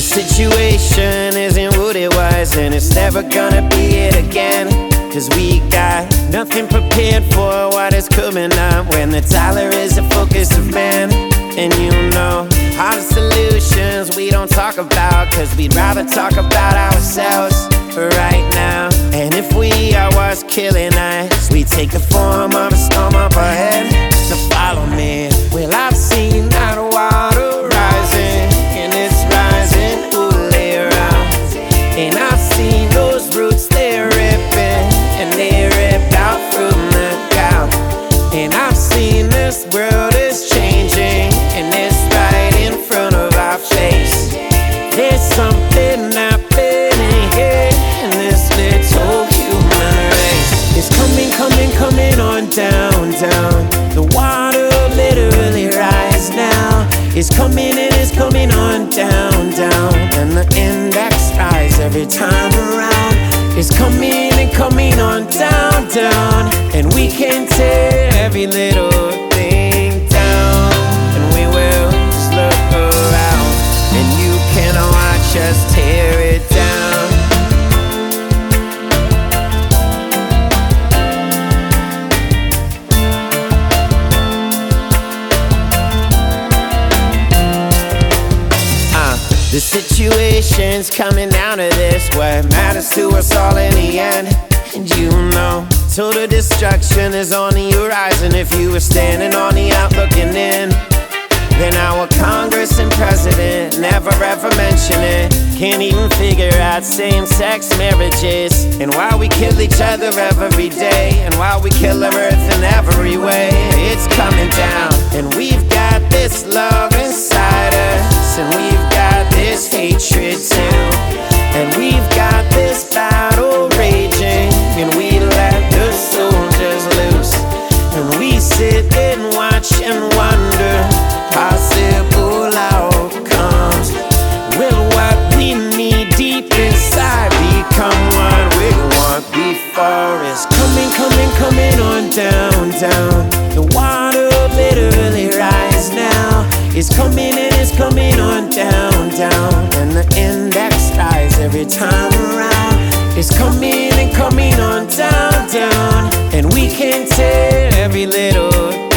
situation isn't what it was, and it's never gonna be it again. Cause we got nothing prepared for what is coming up when the dollar is the focus of man. And you know, all the solutions we don't talk about, cause we'd rather talk about ourselves right now. And if we are what's killing us, we take the form of a coming down, down. The water literally rise now. It's coming and it's coming on down, down. And the index rise every time around. It's coming and coming on down, down. And we can tear every little thing down. And we will just look around. And you can watch us tear the situation's coming down to this. What matters to us all in the end. And you know, total destruction is on the horizon. If you were standing on the out looking in, then our Congress and president never ever mention it. Can't even figure out same sex marriages. And why we kill each other every day. And why we kill our earth in every way. Watch and wonder possible outcomes. Will what we need deep inside become what we want before it's coming, coming, coming on down, down. The water literally rise now. It's coming and it's coming on down, down. And the index rise every time around. It's coming and coming on down, down. And we can tear every little